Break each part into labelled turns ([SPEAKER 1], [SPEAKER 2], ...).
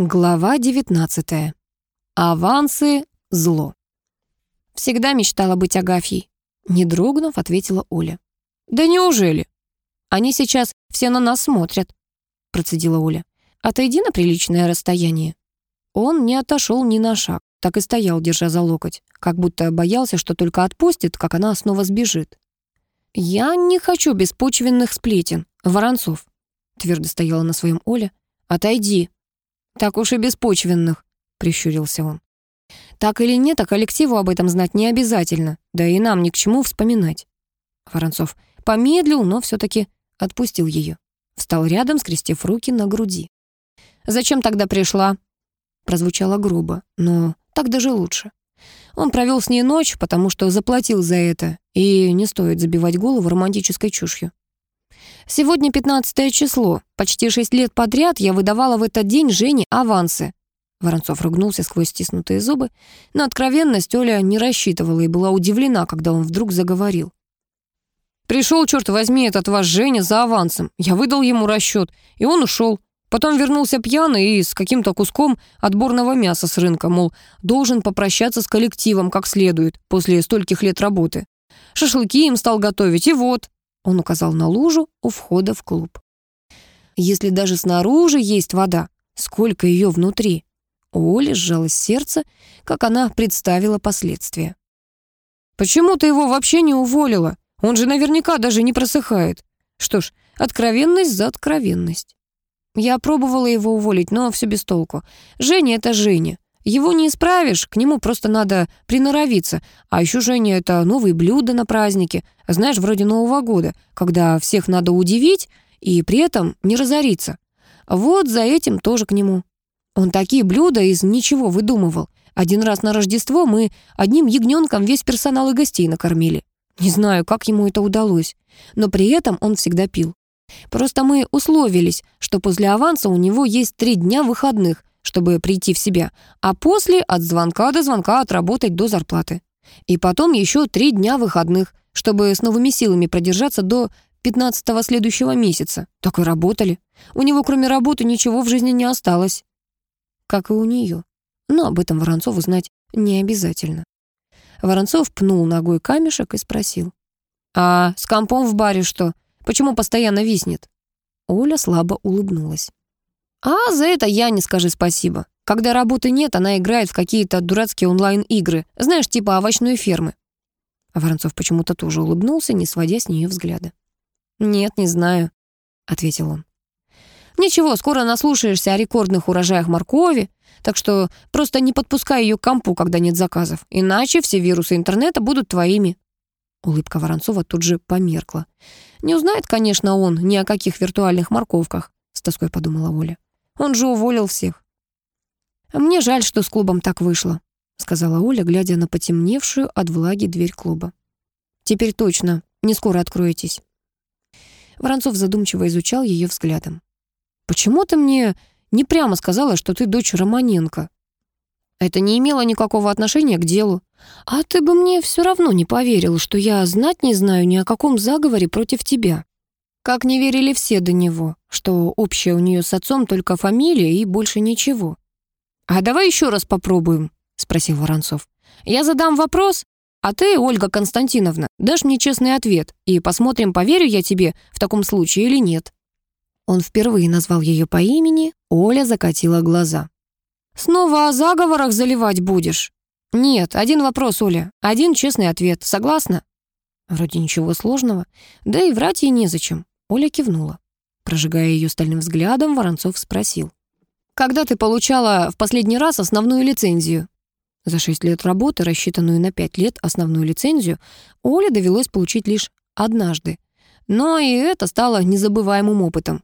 [SPEAKER 1] Глава 19. Авансы — зло. Всегда мечтала быть Агафьей. Не дрогнув, ответила Оля. «Да неужели? Они сейчас все на нас смотрят», — процедила Оля. «Отойди на приличное расстояние». Он не отошел ни на шаг, так и стоял, держа за локоть, как будто боялся, что только отпустит, как она снова сбежит. «Я не хочу беспочвенных сплетен, Воронцов», — твердо стояла на своем Оля. «Отойди», «Так уж и беспочвенных», — прищурился он. «Так или нет, а коллективу об этом знать не обязательно, да и нам ни к чему вспоминать». Воронцов помедлил, но все таки отпустил ее. Встал рядом, скрестив руки на груди. «Зачем тогда пришла?» Прозвучало грубо, но так даже лучше. Он провел с ней ночь, потому что заплатил за это, и не стоит забивать голову романтической чушью. Сегодня 15 число. Почти шесть лет подряд я выдавала в этот день Жене авансы. Воронцов ругнулся сквозь стиснутые зубы. На откровенность Оля не рассчитывала и была удивлена, когда он вдруг заговорил. «Пришел, черт возьми, этот ваш Женя за авансом. Я выдал ему расчет, и он ушел. Потом вернулся пьяный и с каким-то куском отборного мяса с рынка, мол, должен попрощаться с коллективом как следует после стольких лет работы. Шашлыки им стал готовить, и вот. Он указал на лужу у входа в клуб. Если даже снаружи есть вода, сколько ее внутри? У Оли сжалось сердце, как она представила последствия. «Почему ты его вообще не уволила? Он же наверняка даже не просыхает. Что ж, откровенность за откровенность». Я пробовала его уволить, но все без толку. Женя — это Женя. Его не исправишь, к нему просто надо приноровиться. А еще, Женя, это новые блюда на празднике. Знаешь, вроде Нового года, когда всех надо удивить и при этом не разориться. Вот за этим тоже к нему. Он такие блюда из ничего выдумывал. Один раз на Рождество мы одним ягненком весь персонал и гостей накормили. Не знаю, как ему это удалось, но при этом он всегда пил. Просто мы условились, что после аванса у него есть три дня выходных, чтобы прийти в себя, а после от звонка до звонка отработать до зарплаты. И потом еще три дня выходных, чтобы с новыми силами продержаться до 15-го следующего месяца. Так и работали. У него кроме работы ничего в жизни не осталось. Как и у нее. Но об этом Воронцову знать не обязательно. Воронцов пнул ногой камешек и спросил. «А с компом в баре что? Почему постоянно виснет?» Оля слабо улыбнулась. А за это я не скажи спасибо. Когда работы нет, она играет в какие-то дурацкие онлайн-игры. Знаешь, типа овощной фермы. А Воронцов почему-то тоже улыбнулся, не сводя с нее взгляда. «Нет, не знаю», — ответил он. «Ничего, скоро наслушаешься о рекордных урожаях моркови, так что просто не подпускай ее к компу, когда нет заказов, иначе все вирусы интернета будут твоими». Улыбка Воронцова тут же померкла. «Не узнает, конечно, он ни о каких виртуальных морковках», — с тоской подумала Оля. Он же уволил всех. Мне жаль, что с клубом так вышло, сказала Оля, глядя на потемневшую от влаги дверь клуба. Теперь точно, не скоро откроетесь. Воронцов задумчиво изучал ее взглядом. «Почему ты мне не прямо сказала, что ты дочь Романенко?» «Это не имело никакого отношения к делу. А ты бы мне все равно не поверил, что я знать не знаю ни о каком заговоре против тебя». Как не верили все до него, что общее у нее с отцом только фамилия и больше ничего. «А давай еще раз попробуем», — спросил Воронцов. «Я задам вопрос, а ты, Ольга Константиновна, дашь мне честный ответ, и посмотрим, поверю я тебе в таком случае или нет». Он впервые назвал ее по имени, Оля закатила глаза. «Снова о заговорах заливать будешь?» «Нет, один вопрос, Оля, один честный ответ, согласна?» Вроде ничего сложного, да и врать ей незачем. Оля кивнула. Прожигая ее стальным взглядом, Воронцов спросил. «Когда ты получала в последний раз основную лицензию?» За шесть лет работы, рассчитанную на пять лет основную лицензию, Оле довелось получить лишь однажды. Но и это стало незабываемым опытом.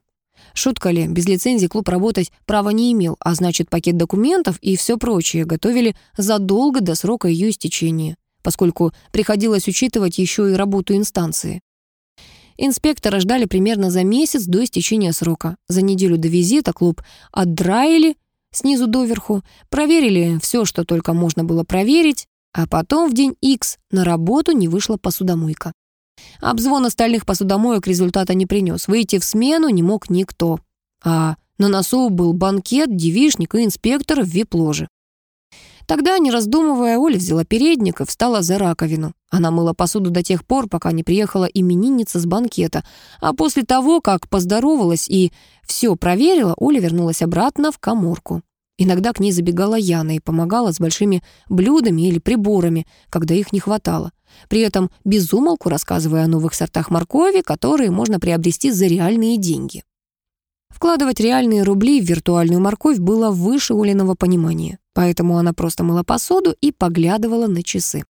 [SPEAKER 1] Шутка ли, без лицензии клуб работать права не имел, а значит, пакет документов и все прочее готовили задолго до срока ее истечения, поскольку приходилось учитывать еще и работу инстанции. Инспектора ждали примерно за месяц до истечения срока. За неделю до визита клуб отдраили снизу доверху, проверили все, что только можно было проверить, а потом в день X на работу не вышла посудомойка. Обзвон остальных посудомоек результата не принес. Выйти в смену не мог никто. А На носу был банкет, девишник и инспектор в вип-ложе. Тогда, не раздумывая, Оля взяла передник и встала за раковину. Она мыла посуду до тех пор, пока не приехала именинница с банкета. А после того, как поздоровалась и все проверила, Оля вернулась обратно в коморку. Иногда к ней забегала Яна и помогала с большими блюдами или приборами, когда их не хватало. При этом безумолку рассказывая о новых сортах моркови, которые можно приобрести за реальные деньги. Вкладывать реальные рубли в виртуальную морковь было выше Олиного понимания, поэтому она просто мыла посуду и поглядывала на часы.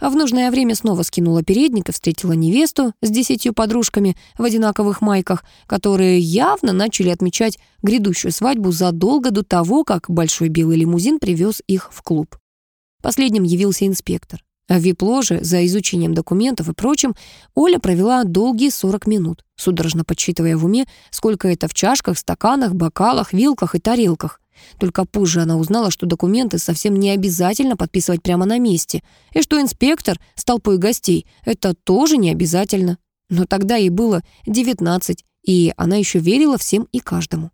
[SPEAKER 1] А в нужное время снова скинула передник и встретила невесту с десятью подружками в одинаковых майках, которые явно начали отмечать грядущую свадьбу задолго до того, как большой белый лимузин привез их в клуб. Последним явился инспектор. А в вип-ложе за изучением документов и прочим Оля провела долгие 40 минут, судорожно подсчитывая в уме, сколько это в чашках, стаканах, бокалах, вилках и тарелках. Только позже она узнала, что документы совсем не обязательно подписывать прямо на месте, и что инспектор с толпой гостей — это тоже не обязательно. Но тогда ей было 19, и она еще верила всем и каждому.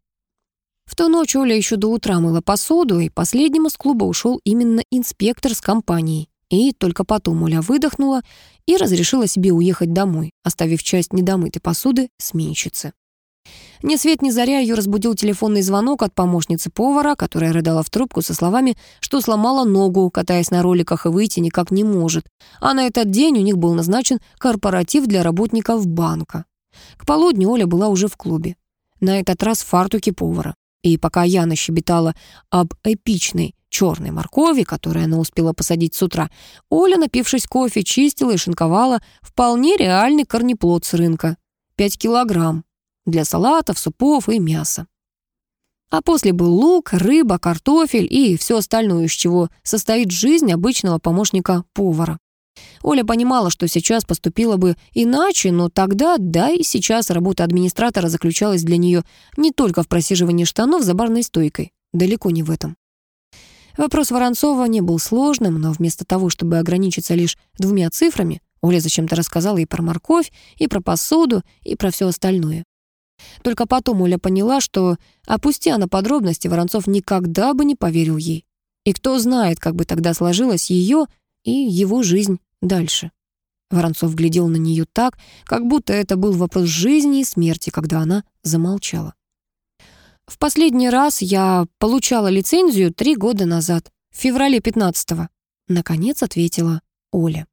[SPEAKER 1] В ту ночь Оля еще до утра мыла посуду, и последним из клуба ушел именно инспектор с компанией. И только потом Оля выдохнула и разрешила себе уехать домой, оставив часть недомытой посуды сменщице. Ни свет ни заря ее разбудил телефонный звонок от помощницы повара, которая рыдала в трубку со словами, что сломала ногу, катаясь на роликах и выйти никак не может. А на этот день у них был назначен корпоратив для работников банка. К полудню Оля была уже в клубе. На этот раз в фартуке повара. И пока Яна щебетала об эпичной черной моркови, которую она успела посадить с утра, Оля, напившись кофе, чистила и шинковала вполне реальный корнеплод с рынка. Пять килограмм для салатов, супов и мяса. А после был лук, рыба, картофель и все остальное, из чего состоит жизнь обычного помощника повара. Оля понимала, что сейчас поступила бы иначе, но тогда, да и сейчас работа администратора заключалась для нее не только в просиживании штанов за барной стойкой. Далеко не в этом. Вопрос Воронцова не был сложным, но вместо того, чтобы ограничиться лишь двумя цифрами, Оля зачем-то рассказала и про морковь, и про посуду, и про все остальное. Только потом Оля поняла, что, опусти на подробности, Воронцов никогда бы не поверил ей. И кто знает, как бы тогда сложилась ее и его жизнь дальше. Воронцов глядел на нее так, как будто это был вопрос жизни и смерти, когда она замолчала. В последний раз я получала лицензию три года назад, в феврале 15-го. Наконец ответила Оля.